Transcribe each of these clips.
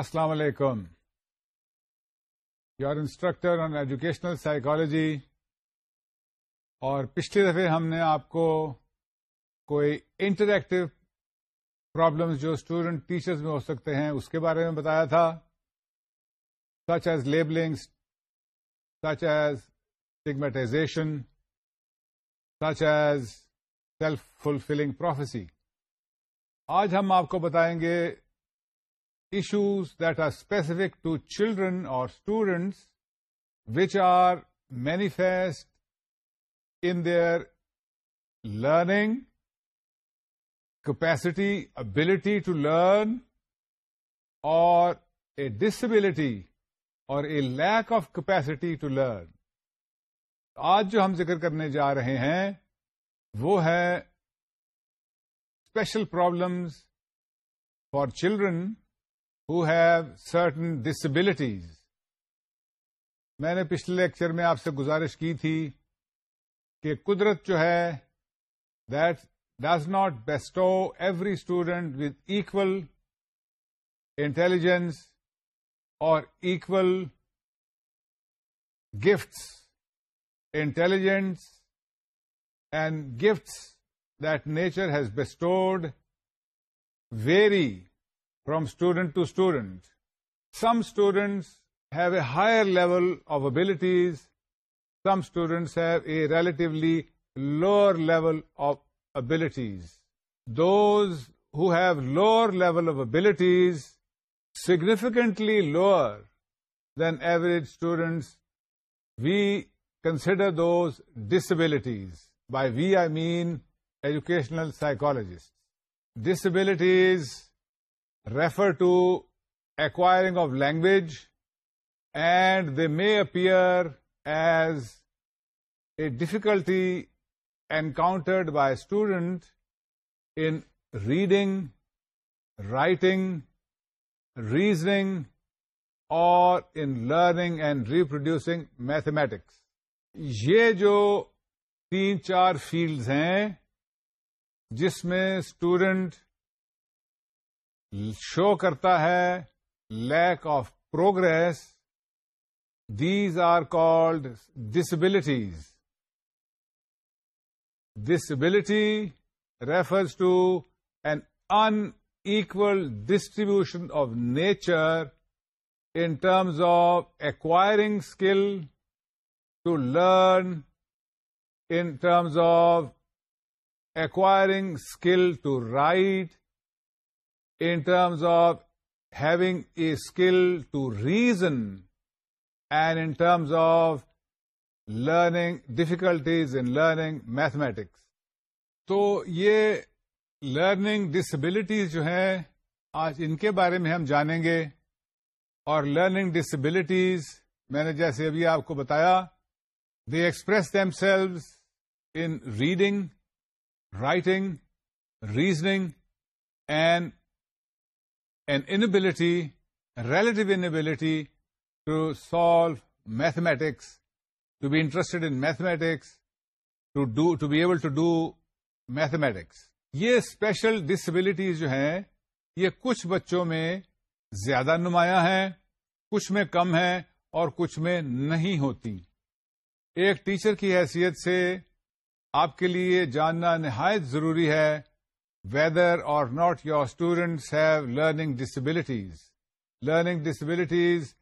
السلام علیکم your instructor on educational psychology اور پچھلی دفعہ ہم نے آپ کو کوئی انٹریکٹو پرابلمس جو اسٹوڈنٹ ٹیچرز میں ہو سکتے ہیں اس کے بارے میں بتایا تھا such as labelling such as سگمیٹائزیشن such as self fulfilling prophecy آج ہم آپ کو بتائیں گے issues that are specific to children اور students which are manifest in their learning capacity ability to learn اور اے ڈسبلٹی اور a lack of capacity to learn آج جو ہم ذکر کرنے جا رہے ہیں وہ ہے special problems for children who have certain disabilities میں نے پچھلے لیکچر میں آپ سے گزارش کی تھی کہ قدرت جو ہے that does not bestow every student with equal intelligence اور equal gifts intelligence and gifts that nature has bestowed very from student to student. Some students have a higher level of abilities. Some students have a relatively lower level of abilities. Those who have lower level of abilities, significantly lower than average students, we consider those disabilities. By we, I mean educational psychologists. Disabilities refer to acquiring of language and they may appear as a difficulty encountered by student in reading writing reasoning اور in learning and reproducing mathematics یہ جو تین چار fields ہیں جس میں student show کرتا ہے lack of progress these are called disabilities disability refers to an unequal distribution of nature in terms of acquiring skill to learn in terms of acquiring skill to write N terms of having a skill to reason and in terms of learning difficulties in learning mathematics تو یہ learning disabilities جو ہیں آج ان کے بارے میں ہم جانیں گے اور لرننگ ڈسبلٹیز میں نے جیسے ابھی آپ کو بتایا the express themselves in reading writing reasoning and an inability, a relative inability to solve mathematics, to be interested in mathematics, to, do, to be able to do mathematics. یہ special disabilities جو ہیں یہ کچھ بچوں میں زیادہ نمایاں ہیں کچھ میں کم ہیں اور کچھ میں نہیں ہوتی ایک ٹیچر کی حیثیت سے آپ کے لیے جاننا نہایت ضروری ہے ویدر اور not your students have learning disabilities learning disabilities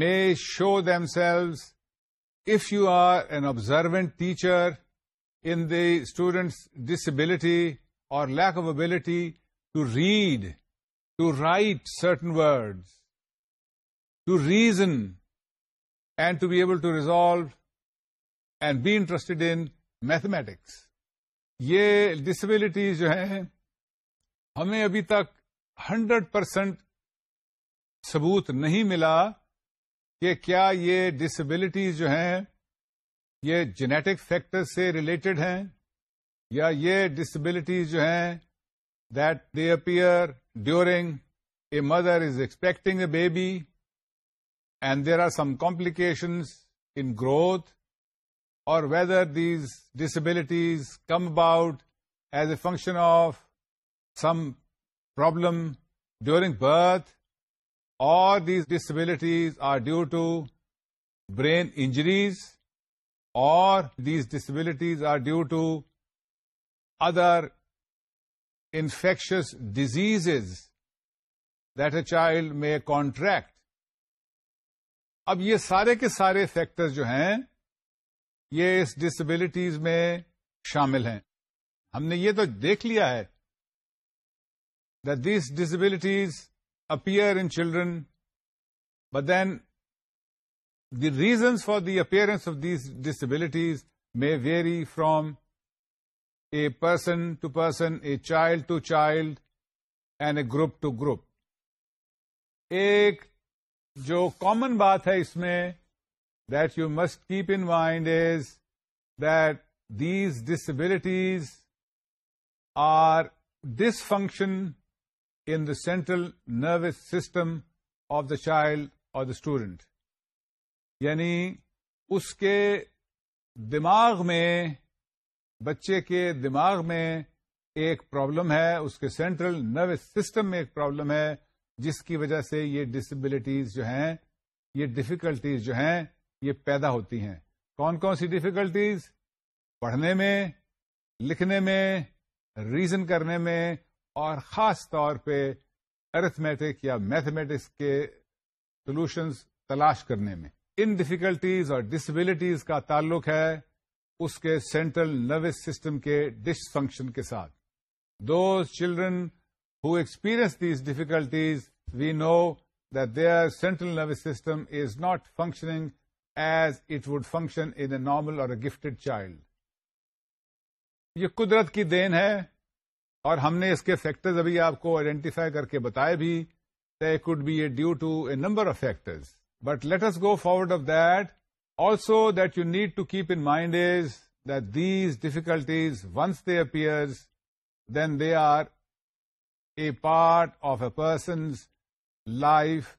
میں show themselves if you are an observed teacher in the students disability اور lack of ability to read to write certain words to reason and to be able to resolve and be interested in mathematics یہ disabilities جو ہیں ہمیں ابھی تک hundred percent ثبوت نہیں ملا کہ کیا یہ ڈسبلٹیز جو ہیں یہ جینیٹک فیکٹر سے ریلیٹڈ ہیں یا یہ ڈسبلٹیز جو ہیں that they appear during a mother is expecting a baby and there are some complications in growth اور whether these disabilities come about as a function of some problem during birth اور these disabilities are due to brain injuries اور these disabilities are due to other infectious disease that a child may contract. اب یہ سارے کے سارے factor جو ہیں یہ اس ڈسبلٹیز میں شامل ہیں ہم نے یہ تو دیکھ لیا ہے that these disabilities appear in children, but then the reasons for the appearance of these disabilities may vary from a person to person, a child to child, and a group to group. ایک جو common بات ہے اس میں that you must keep in mind is that these disabilities are dysfunction in the central nervous system of the child or the student یعنی اس کے دماغ میں بچے کے دماغ میں ایک پرابلم ہے اس کے سینٹرل نروس سسٹم میں ایک پرابلم ہے جس کی وجہ سے یہ ڈسبلٹیز جو ہیں یہ ڈفیکلٹیز جو ہیں یہ پیدا ہوتی ہیں کون کون سی ڈفیکلٹیز پڑھنے میں لکھنے میں ریزن کرنے میں اور خاص طور پہ ارتھمیٹک یا میتھمیٹکس کے سولوشنز تلاش کرنے میں ان ڈفیکلٹیز اور ڈسبلٹیز کا تعلق ہے اس کے سینٹرل نروس سسٹم کے ڈس فنکشن کے ساتھ those children who experience these difficulties we know that their central nervous system is not functioning as it would function in a normal اور اے گفٹڈ چائلڈ یہ قدرت کی دین ہے اور ہم نے اس کے فیکٹرز ابھی آپ کو آئیڈینٹیفائی کر کے بتائے بھی they could be a due to a number of factors but let us go forward of that also that you need to keep in mind is that these difficulties once they appears then they are a part of a person's life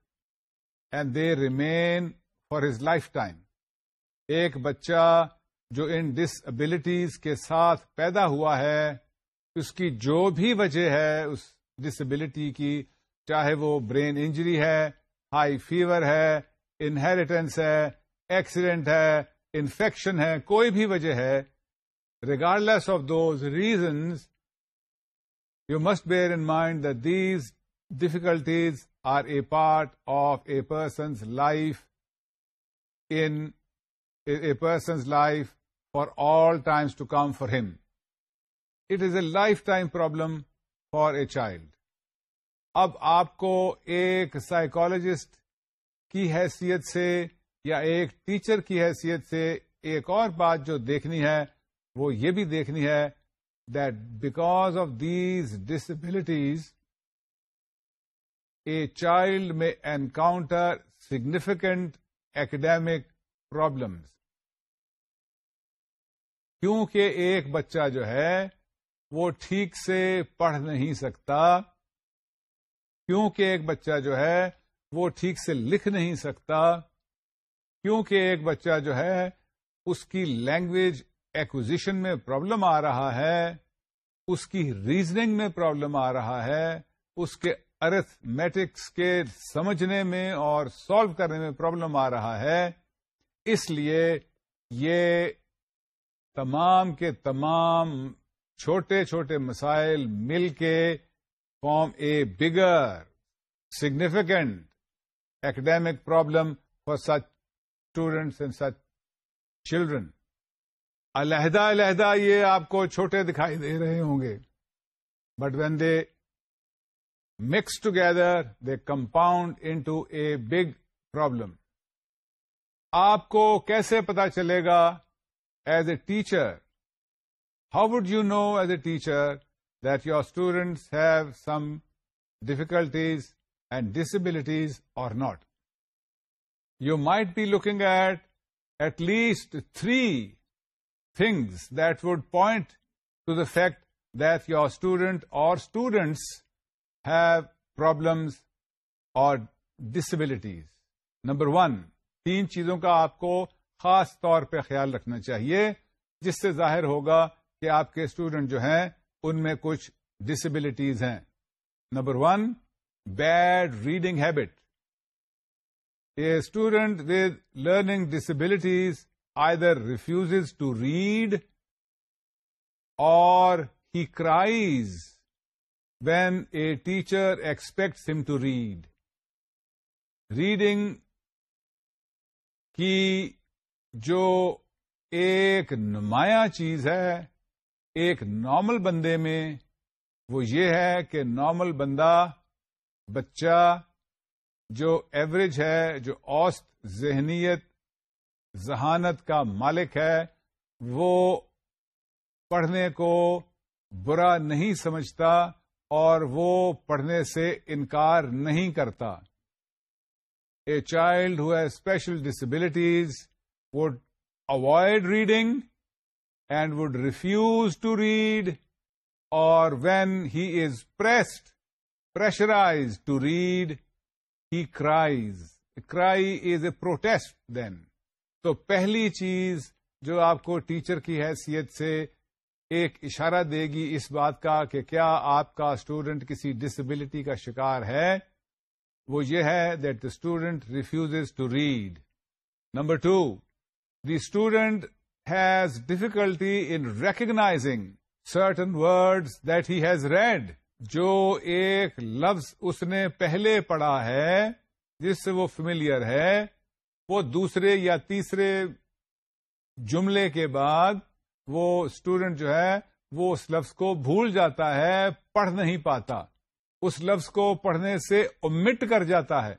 and they remain for his lifetime ایک بچہ جو ان abilities کے ساتھ پیدا ہوا ہے اس کی جو بھی وجہ ہے اس ڈسبلٹی کی چاہے وہ برین انجری ہے ہائی فیور ہے انہیریٹنس ہے ایکسیڈینٹ ہے انفیکشن ہے کوئی بھی وجہ ہے regardless of those reasons you must bear in mind the these difficulties are a part of a person's life in a person's life for all times to come for him it is a lifetime problem for a child اب آپ کو ایک psychologist کی حیثیت سے یا ایک teacher کی حیثیت سے ایک اور بات جو دیکھنی ہے وہ یہ بھی دیکھنی ہے that because of these disabilities a child میں انکاؤنٹر سگنیفیکنٹ ایکڈیمک پرابلمز کیونکہ ایک بچہ جو ہے وہ ٹھیک سے پڑھ نہیں سکتا کیونکہ ایک بچہ جو ہے وہ ٹھیک سے لکھ نہیں سکتا کیونکہ ایک بچہ جو ہے اس کی لینگویج ایکوزیشن میں پرابلم آ رہا ہے اس کی ریزننگ میں پرابلم آ رہا ہے اس کے ارتھ میٹکس کے سمجھنے میں اور سالو کرنے میں پرابلم آ رہا ہے اس لیے یہ تمام کے تمام چھوٹے چھوٹے مسائل مل کے form a bigger significant academic problem for such students and such children علیحدہ علیحدہ یہ آپ کو چھوٹے دکھائی دے رہے ہوں گے but when they mix together they compound into a big problem آپ کو کیسے پتا چلے گا as a teacher how would you know as a teacher that your students have some difficulties and disabilities اور not you might be looking at at least three things that would point to the fact that your student اور students have problems اور disabilities number one تین چیزوں کا آپ کو خاص طور پہ خیال رکھنا چاہیے جس سے ظاہر ہوگا کہ آپ کے اسٹوڈنٹ جو ہیں ان میں کچھ ڈسبلٹیز ہیں number one bad reading habit a student with learning disabilities there refuse to read اور he cries when a teacher expect him to read reading کی جو ایک نمایاں چیز ہے ایک نارمل بندے میں وہ یہ ہے کہ نارمل بندہ بچہ جو ایوریج ہے جو اوسط ذہنیت ذہانت کا مالک ہے وہ پڑھنے کو برا نہیں سمجھتا اور وہ پڑھنے سے انکار نہیں کرتا a child who special disabilities would avoid reading and would refuse to read or when he is pressed pressurised to read he cries cry is a protest then تو پہلی چیز جو آپ کو ٹیچر کی حیثیت سے ایک اشارہ دے گی اس بات کا کہ کیا آپ کا اسٹوڈنٹ کسی ڈسبلٹی کا شکار ہے وہ یہ ہے that the student refuses to read number two the student has difficulty in certain certain that that has read جو ایک لفظ اس نے پہلے پڑھا ہے جس سے وہ فیملیئر ہے وہ دوسرے یا تیسرے جملے کے بعد وہ اسٹوڈینٹ جو ہے وہ اس لفظ کو بھول جاتا ہے پڑھ نہیں پاتا اس لفظ کو پڑھنے سے امٹ کر جاتا ہے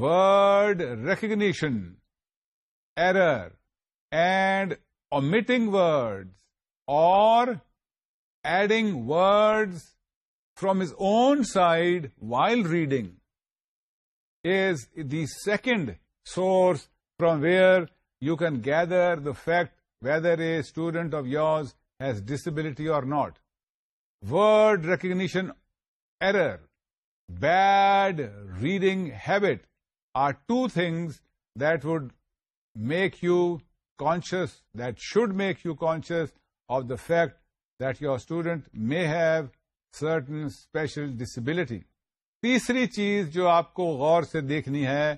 word recognition error and omitting words or adding words from his own side while reading is the second source from where you can gather the fact whether a student of yours has disability or not. Word recognition error, bad reading habit are two things that would make you conscious, that should make you conscious of the fact that your student may have certain special disability. تیسری چیز جو آپ کو غور سے دیکھنی ہے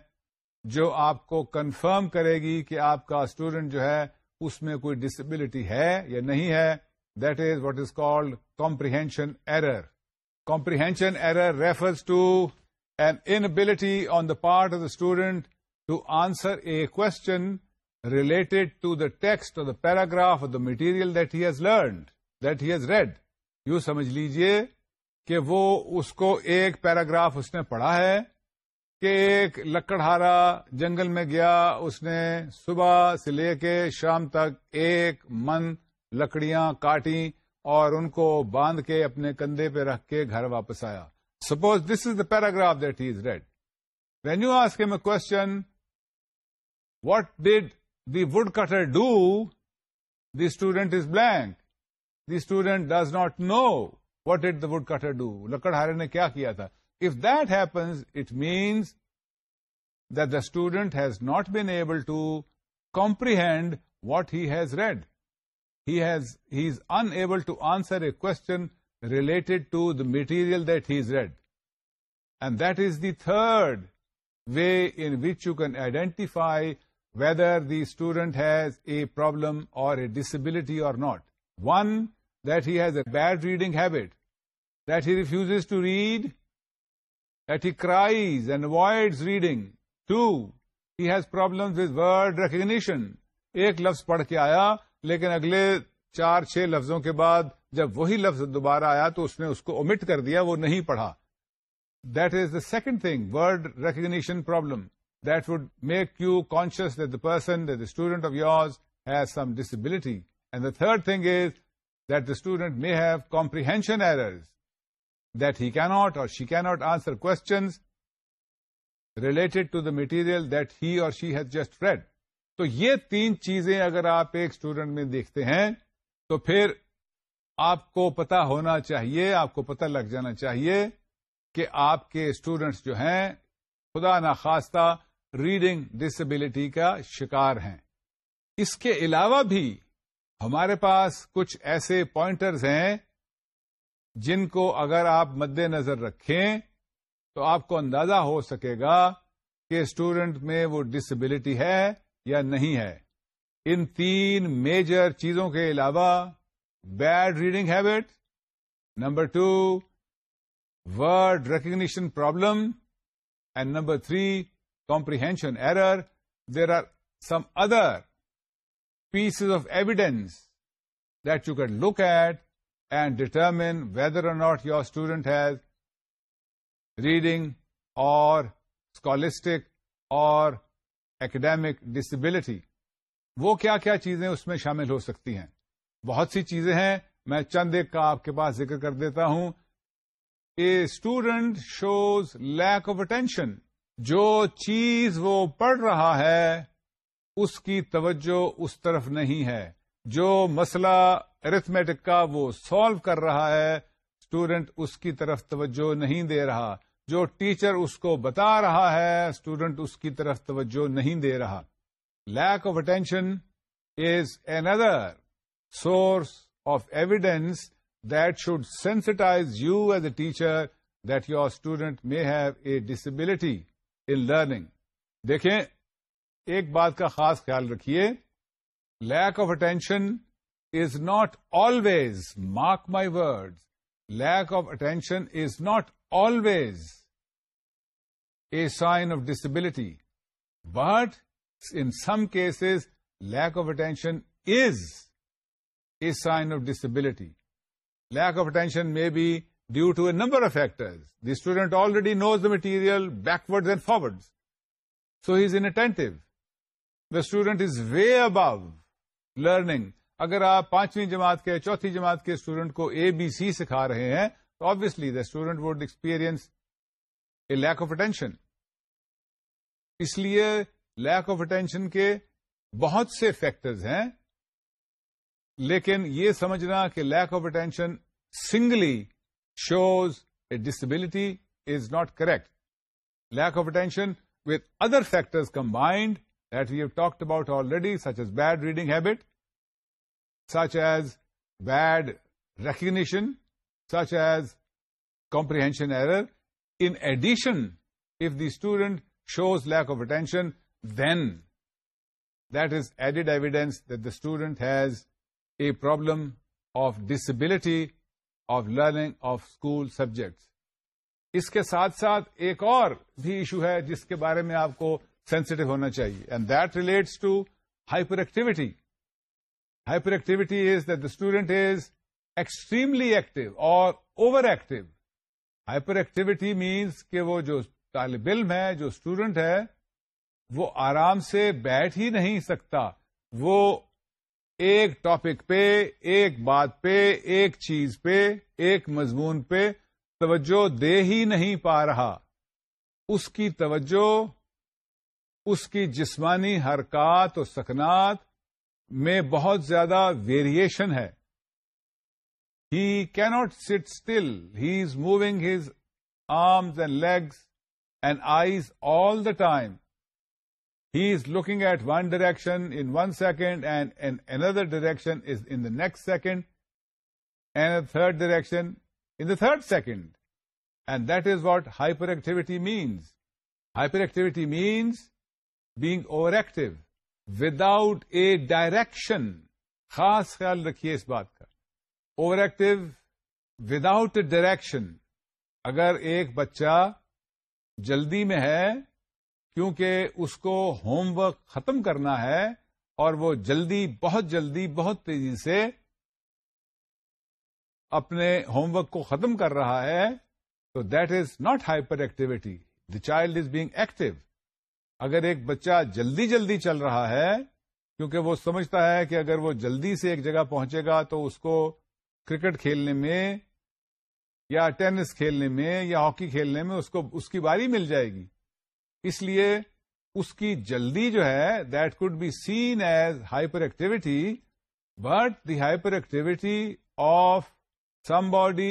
جو آپ کو کنفرم کرے گی کہ آپ کا اسٹوڈنٹ جو ہے اس میں کوئی ڈسبلٹی ہے یا نہیں ہے that is what is called comprehension error comprehension error refers to an inability on the part of the student to answer a question related to the text or the paragraph of the material that he is learned that he is read you سمجھ لیجئے کہ وہ اس کو ایک paragraph اس نے پڑھا ہے کہ ایک لکڑہارا جنگل میں گیا اس نے صبح سے لے کے شام تک ایک من لکڑیاں کاٹی اور ان کو باندھ کے اپنے کندھے پہ رکھ کے گھر واپس آیا suppose this is the paragraph that he is read when you کے a question what did the woodcutter the student is blank the student does not know what the woodcutter ڈ لکڑے نے کیا کیا تھا if depends it means the student has not been able to comprehend what he has read has he is unable to answer a question related to the material that has read and that is the third way in which you can identify whether the student has a problem or a disability or not. One, that he has a bad reading habit, that he refuses to read, that he cries and avoids reading. Two, he has problems with word recognition. ایک لفظ پڑھ کے آیا لیکن اگلے چار چھ لفظوں کے بعد جب وہی لفظ دوبارہ آیا تو اس نے اس کو امٹ کر دیا وہ نہیں پڑھا that is the second thing word recognition problem that would make you conscious that the person student of student has some disability and the third thing is that the student the have may errors that he that he or she she cannot answer questions related to the material that he or she has just read تو یہ تین چیزیں اگر آپ ایک student میں دیکھتے ہیں تو پھر آپ کو پتا ہونا چاہیے آپ کو پتہ لگ جانا چاہیے کہ آپ کے اسٹوڈینٹس جو ہیں خدا ناخواستہ ریڈنگ ڈسبلٹی کا شکار ہیں اس کے علاوہ بھی ہمارے پاس کچھ ایسے پوائنٹرز ہیں جن کو اگر آپ مد نظر رکھیں تو آپ کو اندازہ ہو سکے گا کہ اسٹوڈنٹ میں وہ ڈسبلٹی ہے یا نہیں ہے ان تین میجر چیزوں کے علاوہ bad reading habit number two word recognition problem and number three comprehension error, there are some other pieces of evidence that you could look at and determine whether or not your student has reading or scholastic or academic disability وہ کیا کیا چیزیں اس میں شامل ہو سکتی ہیں بہت سی چیزیں ہیں میں چند ایک کا آپ کے پاس ذکر کر دیتا ہوں a student shows lack of attention جو چیز وہ پڑھ رہا ہے اس کی توجہ اس طرف نہیں ہے جو مسئلہ ارتھمیٹک کا وہ سالو کر رہا ہے اسٹوڈنٹ اس کی طرف توجہ نہیں دے رہا جو ٹیچر اس کو بتا رہا ہے اسٹوڈنٹ اس کی طرف توجہ نہیں دے رہا lack of attention is another source of evidence that should sensitise you as a teacher that your student may have a disability in learning دیکھیں ایک بات کا خاص خیال رکھیے lack of attention is not always mark my lack lack of attention is not always a sign of disability but in cases lack of attention is a sign of disability lack of attention میں be due to a number of factors the student already knows the material backward and forward so he is inattentive. The student is way above learning اگر آپ پانچویں جماعت کے چوتھی جماعت کے student کو اے بی سی سکھا رہے ہیں تو obviously the student would experience a lack of attention اس لیے لیک آف اٹینشن کے بہت سے فیکٹرز ہیں لیکن یہ سمجھنا کہ lack of attention singly shows a disability is not correct. Lack of attention with other factors combined that we have talked about already, such as bad reading habit, such as bad recognition, such as comprehension error. In addition, if the student shows lack of attention, then that is added evidence that the student has a problem of disability of learning of school subjects اس کے ساتھ ساتھ ایک اور بھی issue ہے جس کے بارے میں آپ کو سینسٹو ہونا چاہیے and that relates to hyperactivity hyperactivity is that the student is extremely active or over active hyperactivity means کہ وہ جو طالب علم ہے جو اسٹوڈنٹ ہے وہ آرام سے بیٹھ ہی نہیں سکتا وہ ایک ٹاپک پہ ایک بات پہ ایک چیز پہ ایک مضمون پہ توجہ دے ہی نہیں پا رہا اس کی توجہ اس کی جسمانی حرکات اور سکنات میں بہت زیادہ ویریشن ہے he cannot sit still he is moving his arms and legs and eyes all the time he is looking at one direction in one second and an another direction is in second and second third direction third direction third second and that is what is activity means hyperactivity means being over active a a direction خاص خیال رکھیے اس بات کا over active without direction اگر ایک بچہ جلدی میں ہے کیونکہ اس کو ہوم ورک ختم کرنا ہے اور وہ جلدی بہت جلدی بہت تیزی سے اپنے ہوم ورک کو ختم کر رہا ہے تو that is not hyperactivity the child is being active اگر ایک بچہ جلدی جلدی چل رہا ہے کیونکہ وہ سمجھتا ہے کہ اگر وہ جلدی سے ایک جگہ پہنچے گا تو اس کو کرکٹ کھیلنے میں یا ٹینس کھیلنے میں یا ہاکی کھیلنے میں اس کو اس کی باری مل جائے گی اس لیے اس کی جلدی جو ہے that could be seen as hyperactivity but the hyperactivity of somebody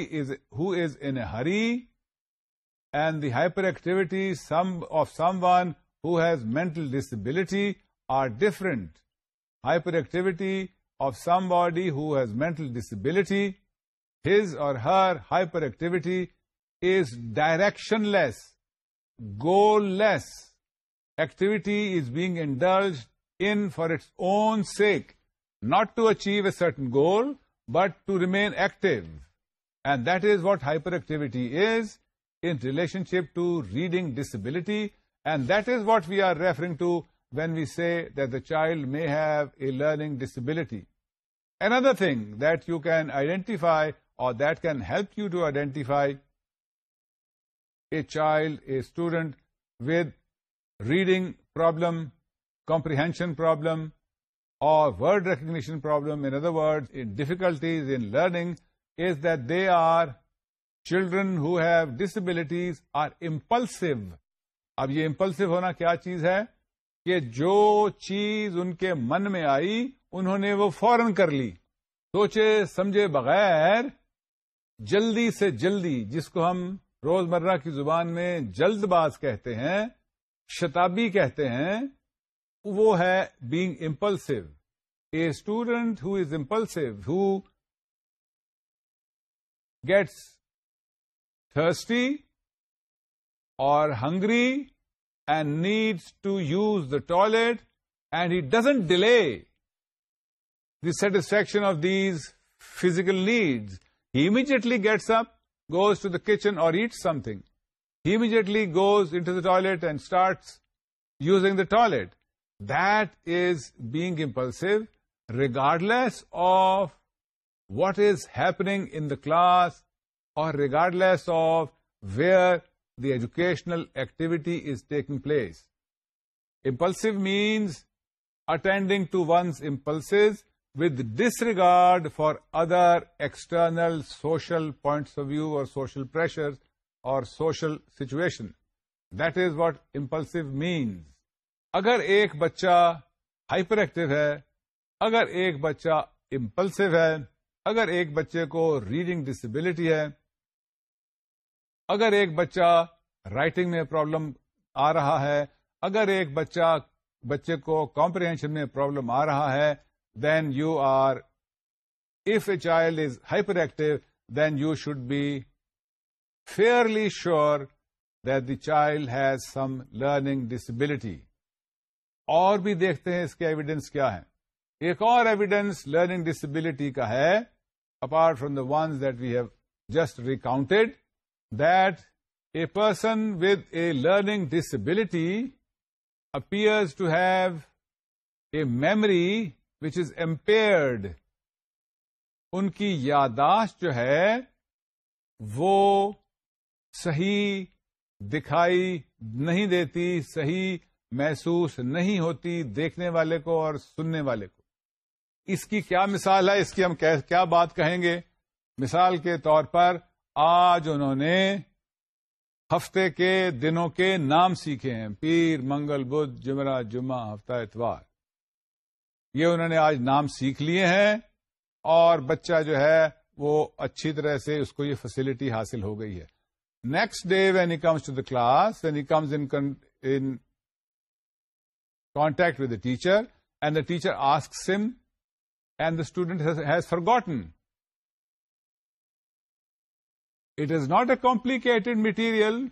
who is a hurry and the hyperactivity of someone who has mental disability are different hyperactivity of somebody who has mental disability his or her hyperactivity is directionless goal-less activity is being indulged in for its own sake, not to achieve a certain goal, but to remain active. And that is what hyperactivity is in relationship to reading disability, and that is what we are referring to when we say that the child may have a learning disability. Another thing that you can identify, or that can help you to identify, a child, a student with reading problem, comprehension problem or word recognition problem, in other words, in difficulties in learning is that they are children who have disabilities are impulsive. اب یہ impulsive ہونا کیا چیز ہے کہ جو چیز ان کے من میں آئی انہوں نے وہ فورن کر لی سوچے سمجھے بغیر جلدی سے جلدی جس کو ہم روز مرہ کی زبان میں جلد باز کہتے ہیں شتابی کہتے ہیں وہ ہے being impulsive a student who is impulsive who gets thirsty or hungry and needs to use the toilet and he doesn't delay the satisfaction of these physical needs he immediately gets up goes to the kitchen or eats something, he immediately goes into the toilet and starts using the toilet. That is being impulsive, regardless of what is happening in the class or regardless of where the educational activity is taking place. Impulsive means attending to one's impulses with disregard for other external social points of view or social pressure or social situation that is what impulse means اگر ایک بچہ hyper active ہے اگر ایک بچہ impulsive ہے اگر ایک بچے کو ریڈنگ ڈسبلٹی ہے اگر ایک بچہ رائٹنگ میں پرابلم آ رہا ہے اگر ایک بچہ بچے کو کامپریہشن میں پرابلم آ رہا ہے then you are if a child is hyperactive then you should be fairly that that the child has some learning اور بھی دیکھتے ہیں اس کے ایویڈینس کیا ہے ایک اور ایویڈینس لرننگ ڈسبلٹی کا ہے apart from the ones that we have just recounted that a person with a learning disability appears to have a memory which is impaired ان کی یاداشت جو ہے وہ صحیح دکھائی نہیں دیتی صحیح محسوس نہیں ہوتی دیکھنے والے کو اور سننے والے کو اس کی کیا مثال ہے اس کی ہم کیا بات کہیں گے مثال کے طور پر آج انہوں نے ہفتے کے دنوں کے نام سیکھے ہیں پیر منگل بدھ جمعہ جمعہ ہفتہ اتوار یہ انہوں نے آج نام سیکھ لیے ہیں اور بچہ جو ہے وہ اچھی طرح سے اس کو یہ فیسلٹی حاصل ہو گئی ہے next day when he comes to the class when he comes in contact with the teacher and the teacher ask some and the student has forgotten it is not a complicated material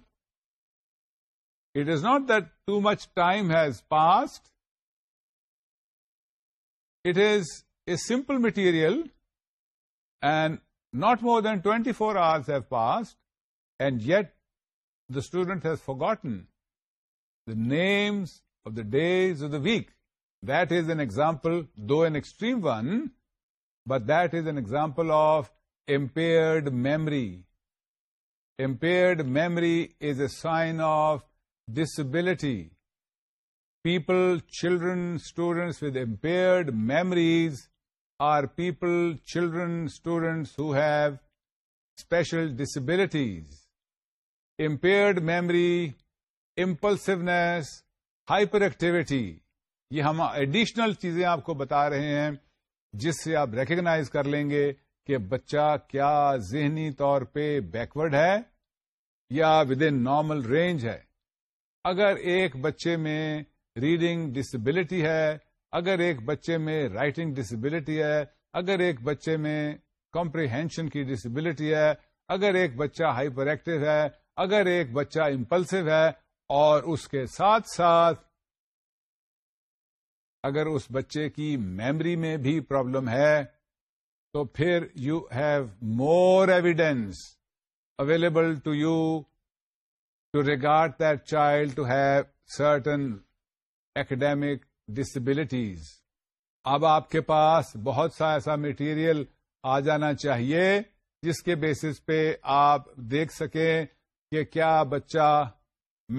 it is not that too much time has passed It is a simple material and not more than 24 hours have passed, and yet the student has forgotten the names of the days of the week. That is an example, though an extreme one, but that is an example of impaired memory. Impaired memory is a sign of disability. People children students with impaired memories are people children students who have special disabilities impaired memory impulsiveness hyperactivity یہ ہم additional چیزیں آپ کو بتا رہے ہیں جس سے آپ ریکگنائز کر لیں گے کہ بچہ کیا ذہنی طور پہ بیکورڈ ہے یا ود ان نارمل رینج ہے اگر ایک بچے میں ریڈنگ ڈسیبلٹی ہے اگر ایک بچے میں رائٹنگ ڈسبلٹی ہے اگر ایک بچے میں کمپریہینشن کی ڈسیبلٹی ہے اگر ایک بچہ ہائپر ایکٹیو ہے اگر ایک بچہ امپلسو ہے اور اس کے ساتھ ساتھ اگر اس بچے کی میمری میں بھی پرابلم ہے تو پھر you have more evidence available to you to regard that child to have certain academic disabilities اب آپ کے پاس بہت سا ایسا مٹیریل آ جانا چاہیے جس کے بیسس پہ آپ دیکھ سکیں کہ کیا بچہ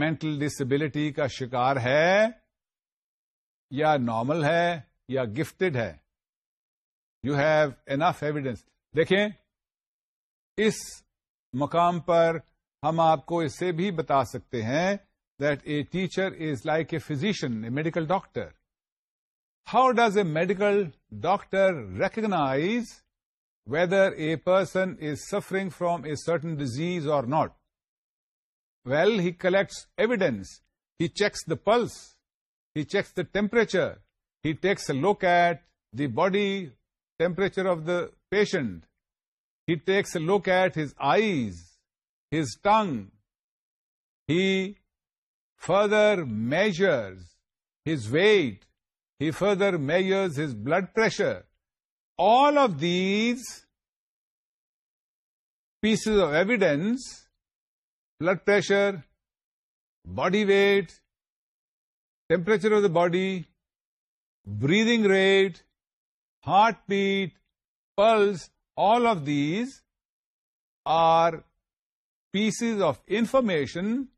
مینٹل ڈسبلٹی کا شکار ہے یا نارمل ہے یا گفٹڈ ہے یو ہیو اینف ایویڈینس دیکھیں اس مقام پر ہم آپ کو اسے بھی بتا سکتے ہیں that a teacher is like a physician, a medical doctor. How does a medical doctor recognize whether a person is suffering from a certain disease or not? Well, he collects evidence. He checks the pulse. He checks the temperature. He takes a look at the body temperature of the patient. He takes a look at his eyes, his tongue. He further measures his weight, he further measures his blood pressure. All of these pieces of evidence, blood pressure, body weight, temperature of the body, breathing rate, heartbeat, pulse, all of these are pieces of information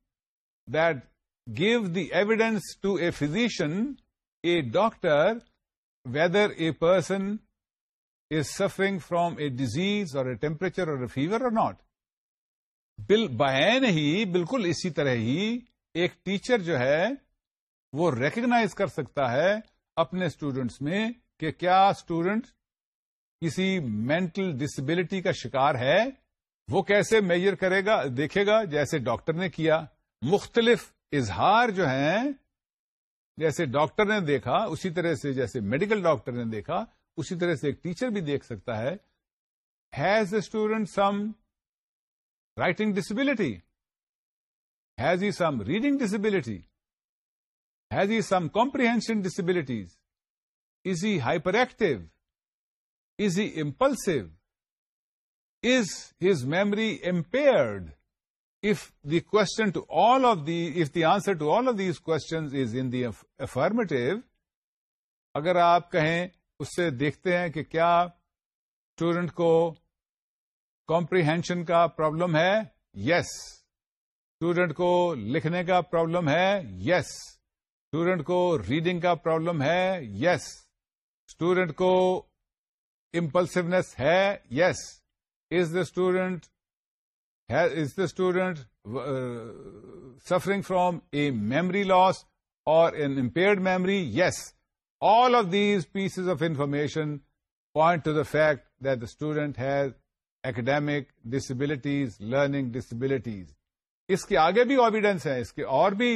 that the evidence to a physician, a doctor, whether a person is suffering from a disease or a temperature or a fever or not. بل بین ہی بالکل اسی طرح ہی ایک teacher جو ہے وہ recognise کر سکتا ہے اپنے اسٹوڈینٹس میں کہ کیا اسٹوڈینٹ کسی مینٹل ڈسبلٹی کا شکار ہے وہ کیسے میجر کرے گا دیکھے گا جیسے ڈاکٹر نے کیا مختلف اظہار جو ہیں جیسے ڈاکٹر نے دیکھا اسی طرح سے جیسے میڈیکل ڈاکٹر نے دیکھا اسی طرح سے ایک ٹیچر بھی دیکھ سکتا ہے has a student some writing disability has he some reading disability has he some comprehension disabilities is he hyperactive is he impulsive is his memory impaired if the question to all of the, if the answer to all of these questions is in the affirmative, اگر آپ کہیں اس سے دیکھتے ہیں کہ کیا student کو comprehension کا پرابلم ہے یس اسٹوڈنٹ کو لکھنے کا پرابلم ہے یس اسٹوڈنٹ کو ریڈنگ کا پرابلم ہے یس اسٹوڈنٹ کو امپلسونیس ہے yes is the student is the student suffering from a memory loss or an impaired memory yes all of these pieces of information point to the fact that the student has academic disabilities learning disabilities اس کے آگے بھی obedience ہے اس کے اور بھی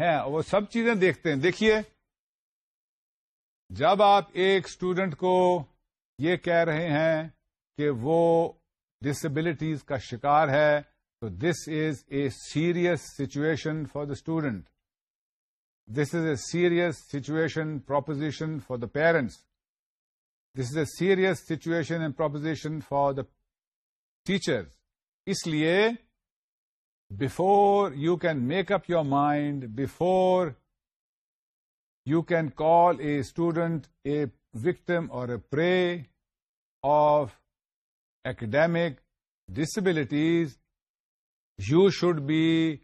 ہیں وہ سب چیزیں دیکھتے ہیں دیکھیے جب آپ ایک اسٹوڈنٹ کو یہ کہہ رہے ہیں کہ وہ ڈسبلٹیز کا شکار ہے تو this is a serious situation for the student this is a serious situation proposition for the parents this is a serious situation and proposition for the teacher اس لیے before you can make up your mind before you can call a student a victim or a prey of academic disabilities, you should be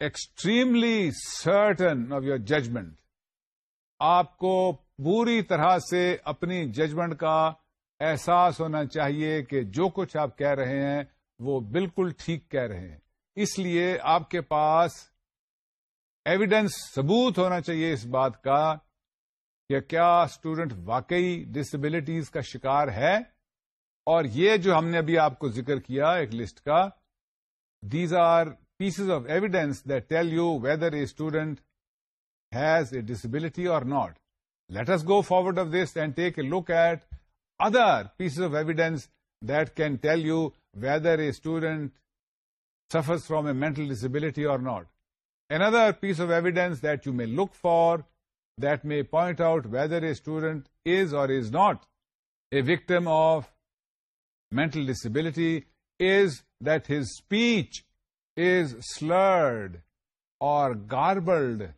extremely certain of your judgment. آپ کو پوری طرح سے اپنی judgment کا احساس ہونا چاہیے کہ جو کچھ آپ کہہ رہے ہیں وہ بالکل ٹھیک کہہ رہے ہیں اس لیے آپ کے پاس ایویڈینس ثبوت ہونا چاہیے اس بات کا کہ کیا اسٹوڈنٹ واقعی ڈسبلٹیز کا شکار ہے اور یہ جو ہم نے ابھی آپ کو ذکر کیا ایک لسٹ کا these are pieces of evidence tell you whether a student has a disability or not let us go forward of this and take a look at other pieces of evidence that can tell you whether a student suffers from a mental disability or not another piece of evidence that you may look for they point out whether a student is or is not a victim of mental disability is that his speech is slurred or garbled.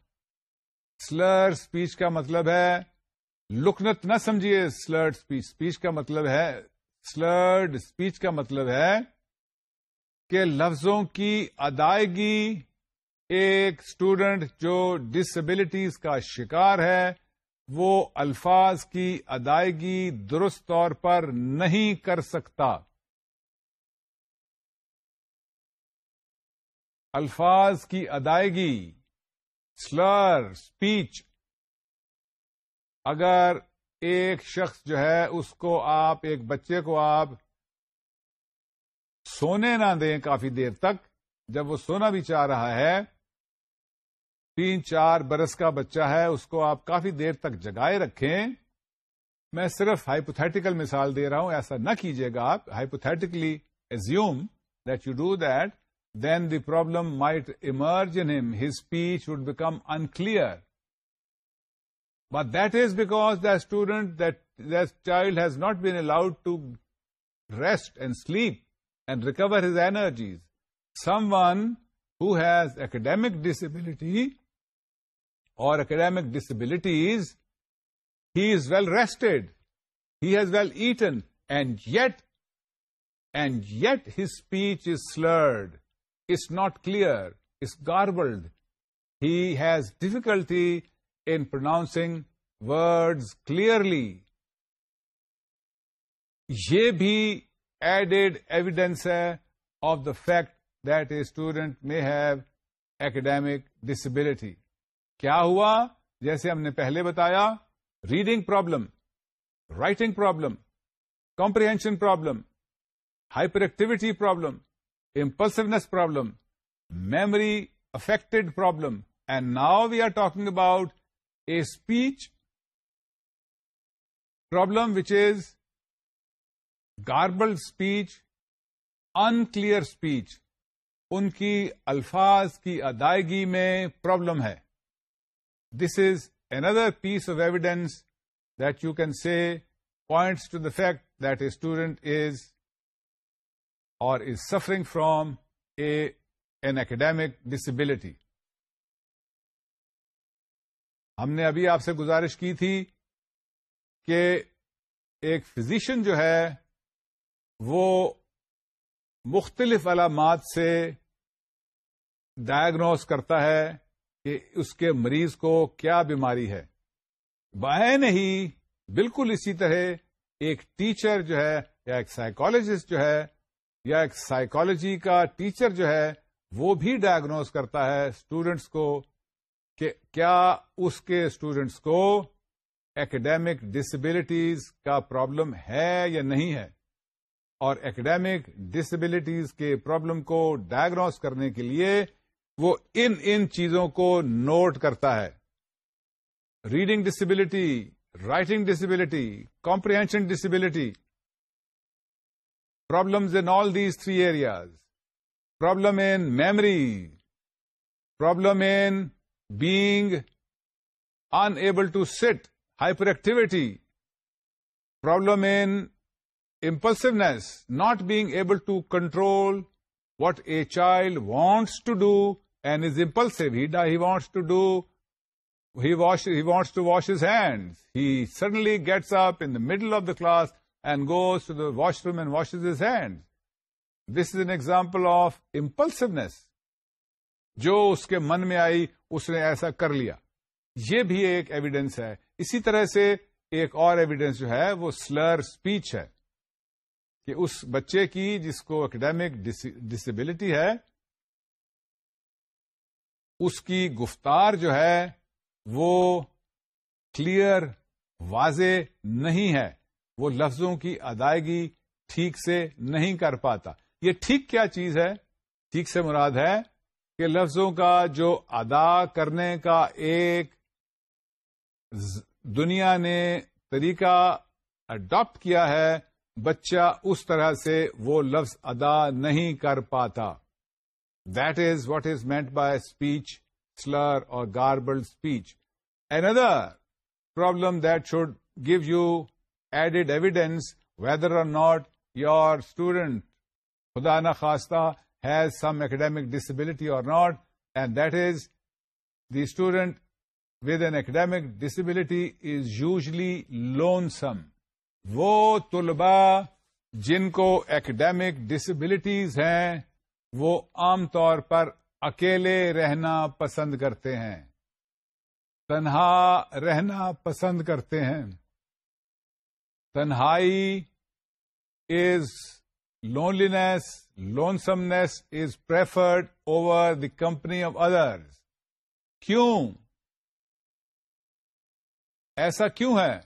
Slur speech کا مطلب ہے لکنت نہ سمجھیے slurred speech. Speech کا مطلب ہے slurred speech کا مطلب ہے کہ لفظوں کی ادائیگی ایک اسٹوڈنٹ جو ڈسبلٹیز کا شکار ہے وہ الفاظ کی ادائیگی درست طور پر نہیں کر سکتا الفاظ کی ادائیگی سلر اسپیچ اگر ایک شخص جو ہے اس کو آپ ایک بچے کو آپ سونے نہ دیں کافی دیر تک جب وہ سونا بھی چاہ رہا ہے تین چار برس کا بچہ ہے اس کو آپ کافی دیر تک جگائے رکھیں میں صرف ہائپوتھیٹیکل مثال دے رہا ہوں ایسا نہ کیجیے گا آپ hypothetically assume that you do that then the problem might emerge in him his speech would become unclear but that is because the student that child has not been allowed to rest and sleep and recover his energies someone has academic disability or academic disabilities he is well rested he has well eaten and yet and yet his speech is slurred is not clear is garbled he has difficulty in pronouncing words clearly یہ بھی added evidence ہے of the fact that a student may have academic disability کیا ہوا جیسے ہم نے پہلے بتایا reading problem writing problem comprehension problem hyperactivity problem impulsiveness problem memory affected problem and now we are talking about a speech problem which is garble speech unclear speech ان کی الفاظ کی ادائیگی میں پرابلم ہے this is another piece of evidence that you can say points to the fact that a student is or is suffering from a, an academic disability. ہم نے ابھی آپ سے گزارش کی تھی کہ ایک فزیشین جو ہے وہ مختلف علامات سے ڈائگنوز کرتا ہے کہ اس کے مریض کو کیا بیماری ہے بائیں نہیں بالکل اسی طرح ایک ٹیچر جو ہے یا ایک سائیکالوجسٹ جو ہے یا ایک سائیکالوجی کا ٹیچر جو ہے وہ بھی ڈائگنوز کرتا ہے اسٹوڈینٹس کو کہ کیا اس کے اسٹوڈینٹس کو ایکڈیمک ڈسبلٹیز کا پرابلم ہے یا نہیں ہے اور ایکڈیمک ڈسبلٹیز کے پرابلم کو ڈائگنوز کرنے کے لیے وہ ان ان چیزوں کو نوٹ کرتا ہے reading disability writing disability comprehension disability problems in all these three areas problem in memory problem in being unable to sit hyperactivity problem in impulsiveness not being able to control what a child wants to do and is he, he wants to wash his his he suddenly gets up in the middle of the class and goes to the washroom and washes his hand this is an example of impulsiveness. جو اس کے من میں آئی اس نے ایسا کر لیا یہ بھی ایک ایویڈینس ہے اسی طرح سے ایک اور ایویڈینس جو ہے وہ سلر اسپیچ ہے کہ اس بچے کی جس کو اکیڈیمک ڈسبلٹی ہے اس کی گفتار جو ہے وہ کلیئر واضح نہیں ہے وہ لفظوں کی ادائیگی ٹھیک سے نہیں کر پاتا یہ ٹھیک کیا چیز ہے ٹھیک سے مراد ہے کہ لفظوں کا جو ادا کرنے کا ایک دنیا نے طریقہ اڈاپٹ کیا ہے بچہ اس طرح سے وہ لفظ ادا نہیں کر پاتا that is what is meant by speech slur or garbled speech and other problem that should give you added evidence whether or not your student خدا نخواستہ has some academic disability or not and that is the student with an academic disability is usually lonesome وہ طلباء جن کو academic disabilities ہیں وہ عام طور پر اکیلے رہنا پسند کرتے ہیں تنہا رہنا پسند کرتے ہیں تنہائی is lonely lonesomeness is preferred over the company of other کیوں ایسا کیوں ہے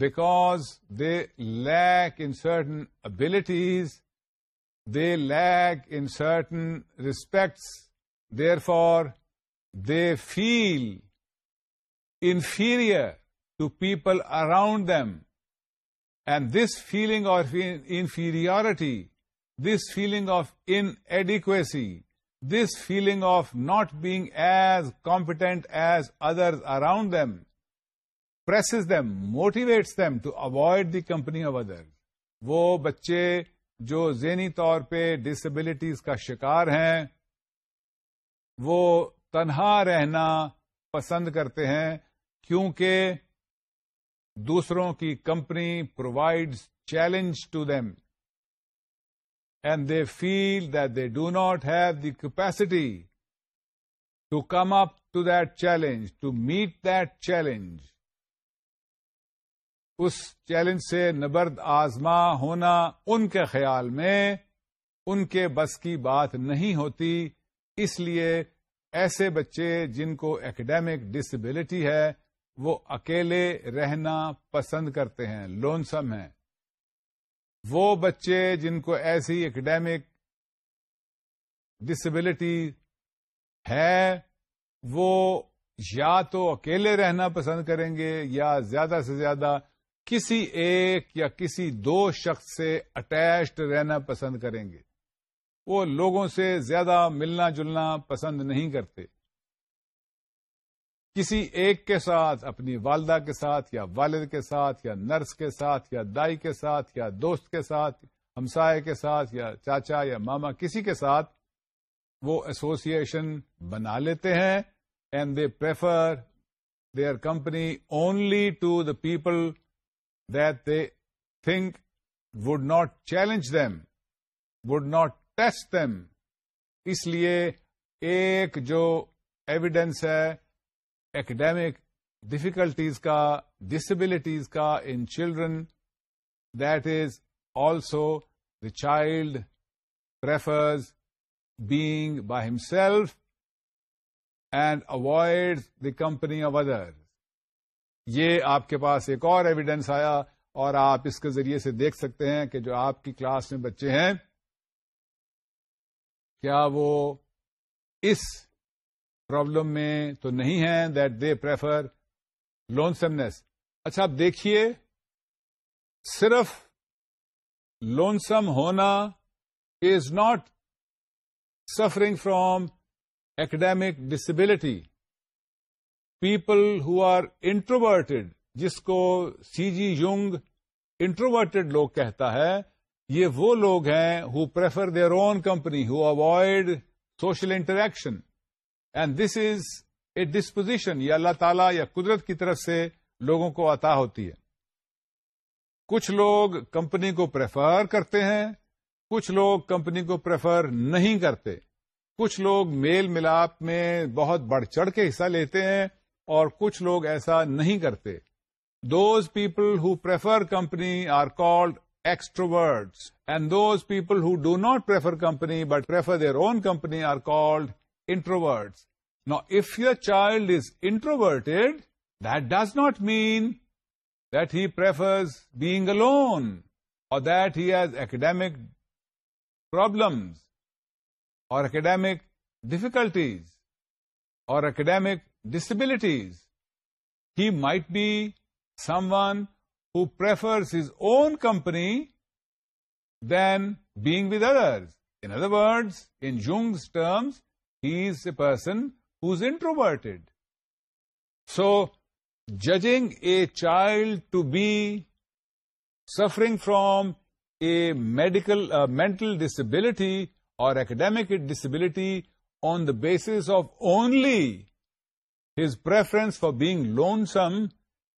because they lack in certain abilities they lack in certain respects, therefore they feel inferior to people around them. And this feeling of inferiority, this feeling of inadequacy, this feeling of not being as competent as others around them, presses them, motivates them to avoid the company of others. وہ بچے جو ذہنی طور پہ disabilities کا شکار ہیں وہ تنہا رہنا پسند کرتے ہیں کیونکہ دوسروں کی company provide challenge to them and they feel that they do not have the capacity to come up to that challenge to meet that challenge اس چیلنج سے نبرد آزما ہونا ان کے خیال میں ان کے بس کی بات نہیں ہوتی اس لیے ایسے بچے جن کو ایکڈیمک ڈسیبلٹی ہے وہ اکیلے رہنا پسند کرتے ہیں لونسم ہیں وہ بچے جن کو ایسی ایکڈیمک ڈسبلٹی ہے وہ یا تو اکیلے رہنا پسند کریں گے یا زیادہ سے زیادہ کسی ایک یا کسی دو شخص سے اٹیچڈ رہنا پسند کریں گے وہ لوگوں سے زیادہ ملنا جلنا پسند نہیں کرتے کسی ایک کے ساتھ اپنی والدہ کے ساتھ یا والد کے ساتھ یا نرس کے ساتھ یا دائی کے ساتھ یا دوست کے ساتھ ہمسائے کے ساتھ یا چاچا یا ماما کسی کے ساتھ وہ ایسوسیشن بنا لیتے ہیں and they prefer their company only to the people they think would not challenge them would not test them. اس لیے ایک جو ایویڈینس ہے ایکڈیمک ڈفیکلٹیز کا ڈسبلٹیز کا in children that is also the child prefers being by himself and avoid the company of others. یہ آپ کے پاس ایک اور ایویڈینس آیا اور آپ اس کے ذریعے سے دیکھ سکتے ہیں کہ جو آپ کی کلاس میں بچے ہیں کیا وہ اس پرابلم میں تو نہیں ہے that they prefer lonesomeness اچھا آپ دیکھیے صرف لونسم ہونا is not suffering from academic disability people who are introverted جس کو سی جی یونگ انٹروورٹیڈ لوگ کہتا ہے یہ وہ لوگ ہیں who prefer their own company who avoid social interaction and this is a disposition یا اللہ تعالیٰ یا قدرت کی طرف سے لوگوں کو عطا ہوتی ہے کچھ لوگ کمپنی کو پریفر کرتے ہیں کچھ لوگ کمپنی کو پریفر نہیں کرتے کچھ لوگ میل ملاپ میں بہت بڑھ چڑھ کے حصہ لیتے ہیں اور کچھ لوگ ایسا نہیں کرتے those people who prefer company are called extrovert and those people who do not prefer company but prefer their own company are called نا if your child is introverted that does not mean that he prefers being alone or that he has academic problems or academic difficulties or academic disabilities. He might be someone who prefers his own company than being with others. In other words, in Jung's terms, he is a person who's introverted. So, judging a child to be suffering from a uh, mental disability or academic disability on the basis of only his preference for being lonesome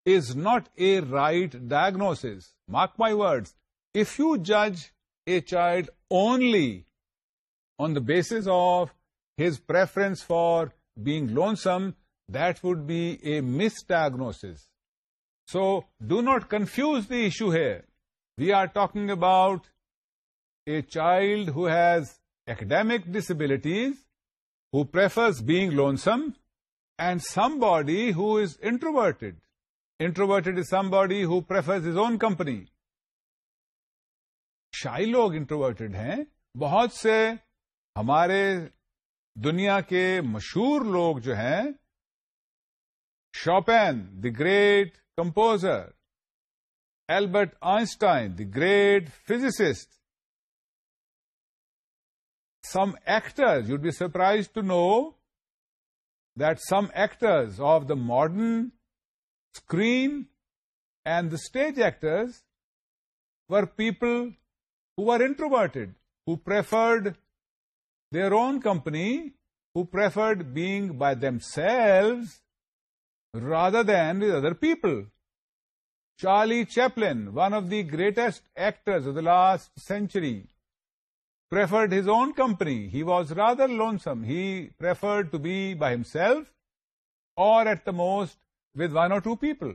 is not a right diagnosis. Mark my words. If you judge a child only on the basis of his preference for being lonesome, that would be a misdiagnosis. So, do not confuse the issue here. We are talking about a child who has academic disabilities, who prefers being lonesome, and somebody is introverted introverted is somebody prefers his own company shy لوگ introverted ہیں بہت سے ہمارے دنیا کے مشہور لوگ جو ہیں Chopin the great composer Albert Einstein the great physicist some actor you'd be surprise to know that some actors of the modern screen and the stage actors were people who were introverted, who preferred their own company, who preferred being by themselves rather than with other people. Charlie Chaplin, one of the greatest actors of the last century, preferred his own company. He was rather lonesome. He preferred to be by himself or at the most with one or two people.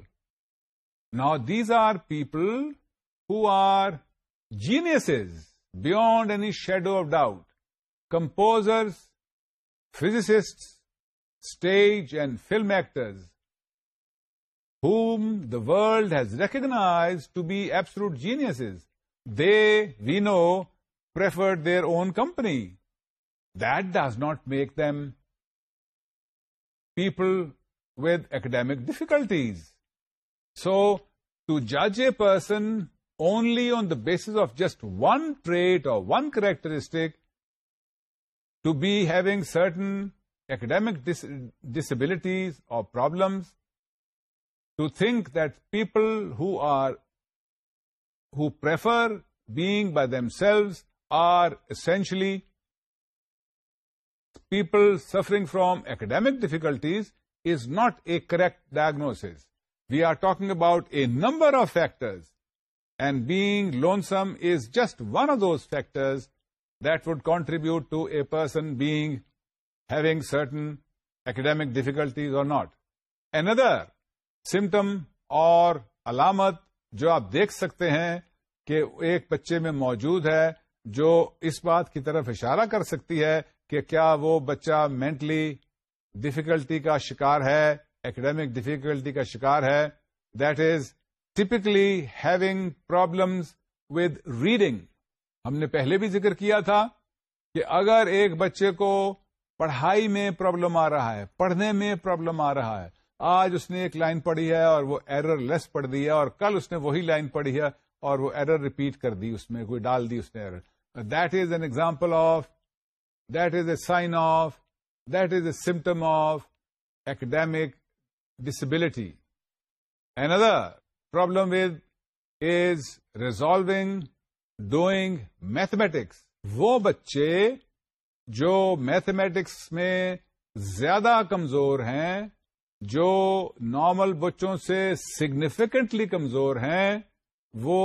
Now, these are people who are geniuses beyond any shadow of doubt. Composers, physicists, stage and film actors, whom the world has recognized to be absolute geniuses. They, we know, preferred their own company. That does not make them people with academic difficulties. So, to judge a person only on the basis of just one trait or one characteristic, to be having certain academic disabilities or problems, to think that people who prefer being by themselves are essentially people suffering from academic difficulties is not a correct diagnosis we are talking about a number of factors and being lonesome is just one of those factors that would contribute to a person being having certain academic difficulties or not another symptom اور علامت جو آپ دیکھ سکتے ہیں کہ ایک بچے میں موجود ہے جو اس بات کی طرف اشارہ کر سکتی ہے کہ کیا وہ بچہ مینٹلی ڈفیکلٹی کا شکار ہے اکیڈیمک ڈفیکلٹی کا شکار ہے that is typically having problems with reading ہم نے پہلے بھی ذکر کیا تھا کہ اگر ایک بچے کو پڑھائی میں پرابلم آ رہا ہے پڑھنے میں پرابلم آ رہا ہے آج اس نے ایک لائن پڑھی ہے اور وہ ایرر لیس پڑھ دی ہے اور کل اس نے وہی لائن پڑھی ہے اور وہ ایرر ریپیٹ کر دی اس میں کوئی ڈال دی اس نے error is is an example of that is a sign of that is a of of academic disability problem other problem resolving, doing mathematics وہ بچے جو میتھمیٹکس میں زیادہ کمزور ہیں جو نارمل بچوں سے سگنیفیکنٹلی کمزور ہیں وہ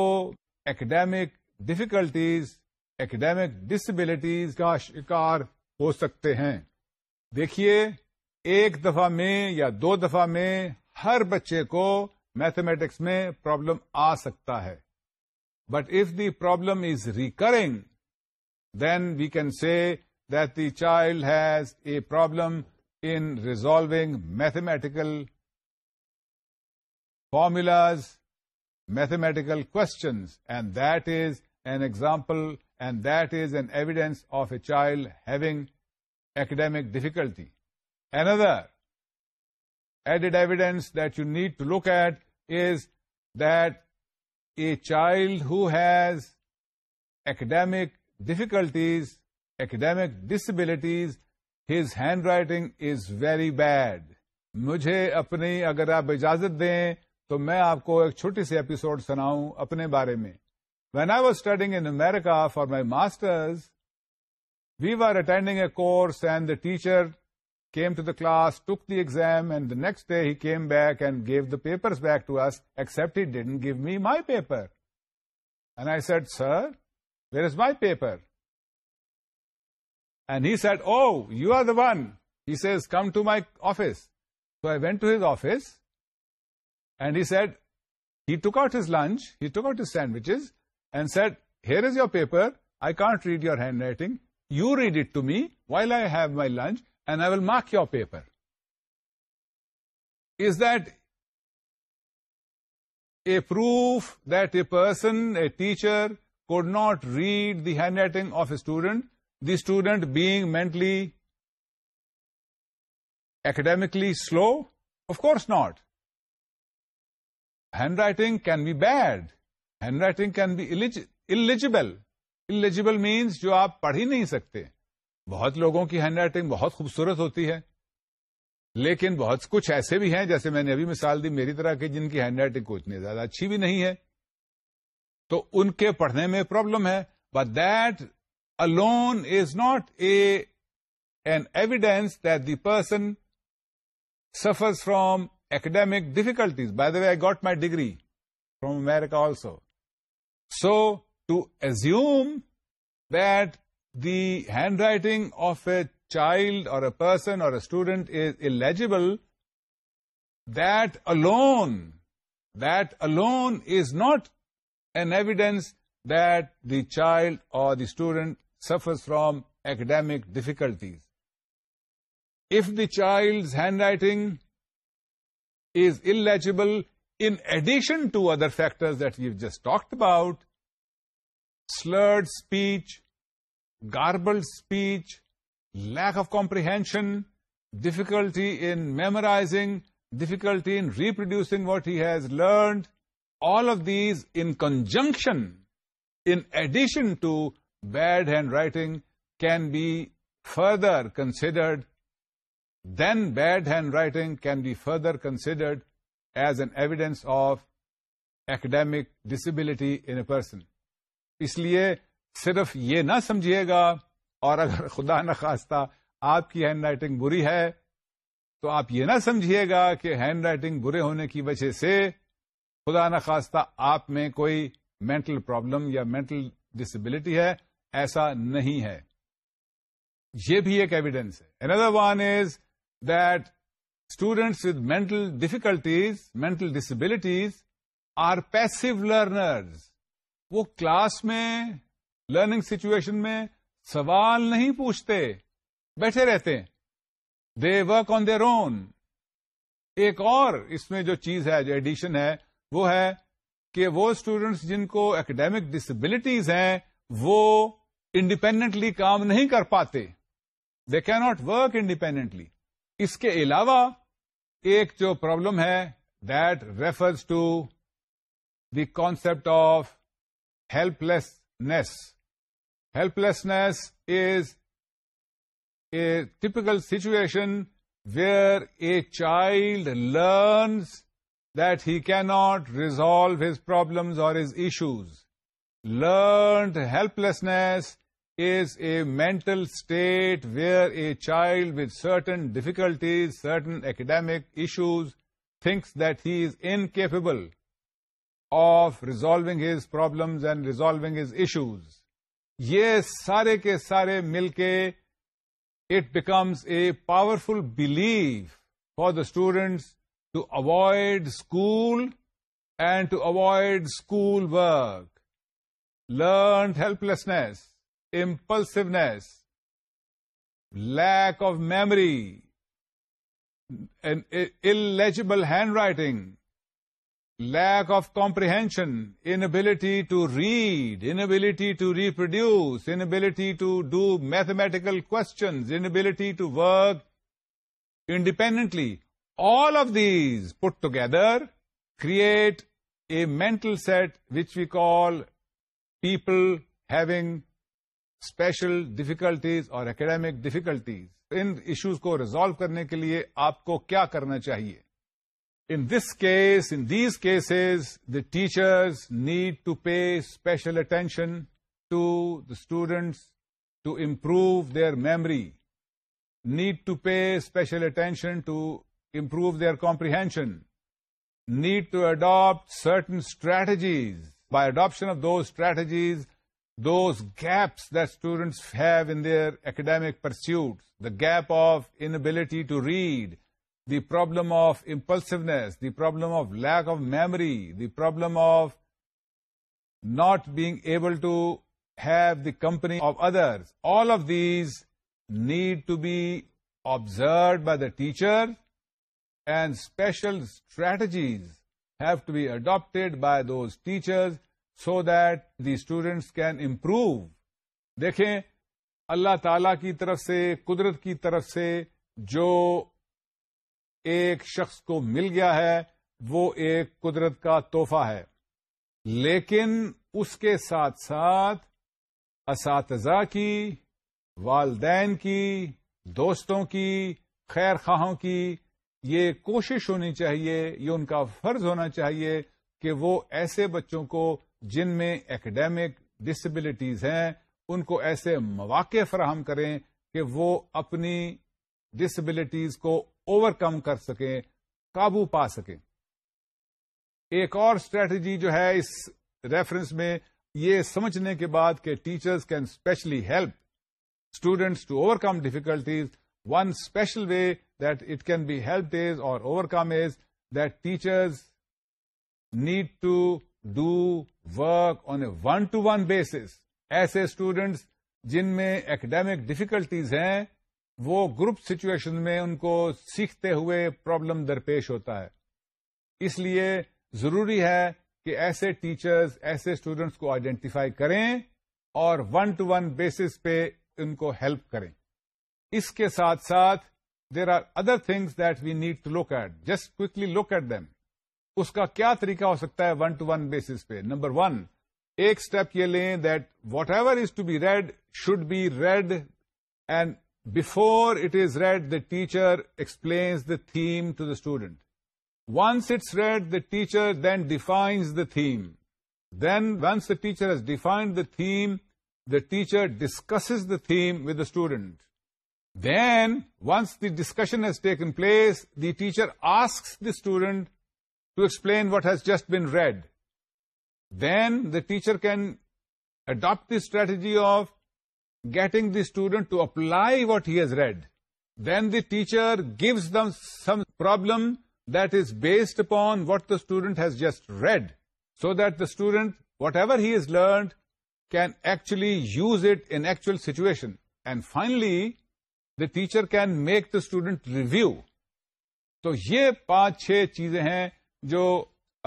اکیڈیمک ڈفیکلٹیز اکیڈیمک ڈسبلٹیز کا شکار ہو سکتے ہیں دیکھیے ایک دفعہ میں یا دو دفعہ میں ہر بچے کو میتھمیٹکس میں پرابلم آ سکتا ہے but if the problem is recurring then we can see that the child has a problem in resolving mathematical formulas mathematical questions and that is an example and that is an evidence of a child having academic difficulty Another added evidence evidence you you need to look at is that a child has academic difficulties, academic disabilities his handwriting is very bad مجھے اپنی اگر آپ اجازت دیں تو میں آپ کو ایک چھوٹی سی ایپیسوڈ سناؤں اپنے بارے میں When I was studying in America for my master's, we were attending a course and the teacher came to the class, took the exam, and the next day he came back and gave the papers back to us, except he didn't give me my paper. And I said, "Sir, where is my paper?" And he said, "Oh, you are the one." He says, "Come to my office." So I went to his office, and he said, he took out his lunch, he took out his sandwiches, and said, here is your paper, I can't read your handwriting, you read it to me while I have my lunch and I will mark your paper. Is that a proof that a person, a teacher, could not read the handwriting of a student, the student being mentally, academically slow? Of course not. Handwriting can be bad. Handwriting can بھی illegible means جو آپ پڑھ ہی نہیں سکتے بہت لوگوں کی handwriting بہت خوبصورت ہوتی ہے لیکن بہت کچھ ایسے بھی ہیں جیسے میں نے ابھی مثال دی میری طرح کے جن کی ہینڈ رائٹنگ کو اتنی زیادہ اچھی بھی نہیں ہے تو ان کے پڑھنے میں پرابلم ہے but that a is not a an evidence that the person suffer from academic difficulties. By the way, I got my degree from America also So, to assume that the handwriting of a child or a person or a student is illegible, that alone is not an evidence that the child or the student suffers from academic difficulties. If the child's handwriting is illegible, in addition to other factors that we've just talked about, slurred speech, garbled speech, lack of comprehension, difficulty in memorizing, difficulty in reproducing what he has learned, all of these in conjunction, in addition to bad handwriting, can be further considered as an evidence of academic disability in a person اس لیے صرف یہ نہ سمجھیے گا اور اگر خدا نخواستہ آپ کی ہینڈ رائٹنگ بری ہے تو آپ یہ نہ سمجھیے گا کہ ہینڈ رائٹنگ برے ہونے کی وجہ سے خدا نخواستہ آپ میں کوئی مینٹل پرابلم یا مینٹل ڈسبلٹی ہے ایسا نہیں ہے یہ بھی ایک ایویڈینس ہے اندر one is that students with mental difficulties mental disabilities are passive learners وہ کلاس میں لرننگ سچویشن میں سوال نہیں پوچھتے بیٹھے رہتے they work on their own ایک اور اس میں جو چیز ہے جو ایڈیشن ہے وہ ہے کہ وہ اسٹوڈینٹس جن کو اکڈیمک ڈسبلٹیز ہیں وہ انڈیپینڈنٹلی کام نہیں کر پاتے they can not work independently اس کے علاوہ ایک جو پرابلم ہے that refers to the concept of helplessness helplessness is a typical situation where a child learns that he can not resolve his problems اور his issues learned helplessness is a mental state where a child with certain difficulties certain academy issues thinks that he is incapable of resolving his problems and resolving his issues یہ سارے کے سارے مل کے it becomes a powerful belief for the students to avoid school and to avoid school work learned helplessness impulsiveness, lack of memory, an illegible handwriting, lack of comprehension, inability to read, inability to reproduce, inability to do mathematical questions, inability to work independently. All of these put together create a mental set which we call people having special difficulties اور academic difficulties ان issues کو resolve کرنے کے لیے آپ کو کیا کرنا چاہیے in this case in these cases the teachers need to pay special attention to the students to improve their memory need to pay special attention to improve their comprehension need to adapt certain strategies by adoption of those strategies those gaps that students have in their academic pursuits, the gap of inability to read, the problem of impulsiveness, the problem of lack of memory, the problem of not being able to have the company of others. All of these need to be observed by the teacher, and special strategies have to be adopted by those teachers so that the students can improve دیکھیں اللہ تعالی کی طرف سے قدرت کی طرف سے جو ایک شخص کو مل گیا ہے وہ ایک قدرت کا تحفہ ہے لیکن اس کے ساتھ ساتھ اساتذہ کی والدین کی دوستوں کی خیر خواہوں کی یہ کوشش ہونی چاہیے یہ ان کا فرض ہونا چاہیے کہ وہ ایسے بچوں کو جن میں اکیڈیمک ڈسبلٹیز ہیں ان کو ایسے مواقع فراہم کریں کہ وہ اپنی ڈسبلٹیز کو اوور کم کر سکیں قابو پا سکیں ایک اور اسٹریٹجی جو ہے اس ریفرنس میں یہ سمجھنے کے بعد کہ teachers can especially help students to overcome difficulties one special way that it can be help از اور overcome is that teachers need to do work on a one to one basis. ایسے students جن میں academic difficulties ہیں وہ group situation میں ان کو سیکھتے ہوئے پرابلم درپیش ہوتا ہے اس لیے ضروری ہے کہ ایسے ٹیچرز ایسے اسٹوڈینٹس کو آئیڈینٹیفائی کریں اور ون ٹو ون بیسس پہ ان کو ہیلپ کریں اس کے ساتھ ساتھ there are other things that we need to look at just کلی لوک ایٹ دیم اس کا کیا طریقہ ہو سکتا ہے ون ٹو ون بیس پہ نمبر ون ایک اسٹیپ یہ لیں that whatever is to be read should be read and before it is read the teacher explains the theme to the student once it's read the teacher then defines the theme then once the teacher has defined the theme the teacher discusses the theme with the student Then, once the discussion has taken place, the teacher asks the student to explain what has just been read then the teacher can adapt the strategy of getting the student to apply what he has read then the teacher gives them some problem that is based upon what the student has just read so that the student whatever he is learned can actually use it in actual situation and finally the teacher can make the student review تو یہ پانچ چھ چیزیں ہیں جو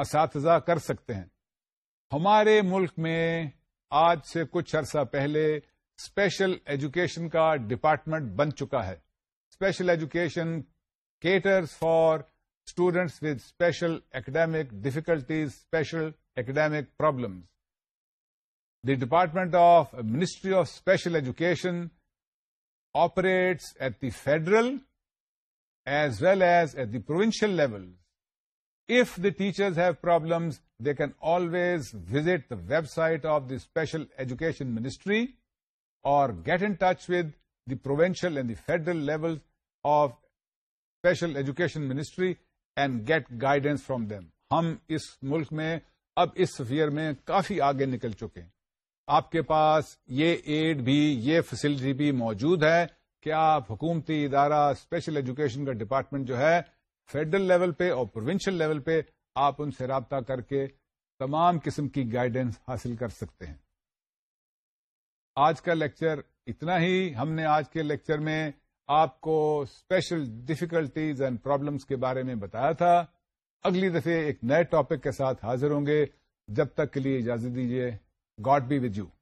اساتذہ کر سکتے ہیں ہمارے ملک میں آج سے کچھ عرصہ پہلے اسپیشل ایجوکیشن کا ڈپارٹمنٹ بن چکا ہے special education caters for students with special academic difficulties special academic problem the department of ministry of special education operates at the federal as well as at the provincial level If the teachers have problems, they can always visit the website of the Special Education Ministry or get in touch with the provincial and the federal levels of Special Education Ministry and get guidance from them. ہم اس ملک میں اب اس سفیر میں کافی آگے نکل چکے ہیں آپ کے پاس یہ ایڈ بھی یہ فیسلٹی بھی موجود ہے کہ آپ حکومتی ادارہ اسپیشل ایجوکیشن کا ڈپارٹمنٹ جو ہے فیڈرل لیول پہ اور پروونشل لیول پہ آپ ان سے رابطہ کر کے تمام قسم کی گائیڈنس حاصل کر سکتے ہیں آج کا لیکچر اتنا ہی ہم نے آج کے لیکچر میں آپ کو اسپیشل ڈفیکلٹیز اینڈ پرابلمس کے بارے میں بتایا تھا اگلی دفعہ ایک نئے ٹاپک کے ساتھ حاضر ہوں گے جب تک کے لیے اجازت دیجیے گاڈ بی ود یو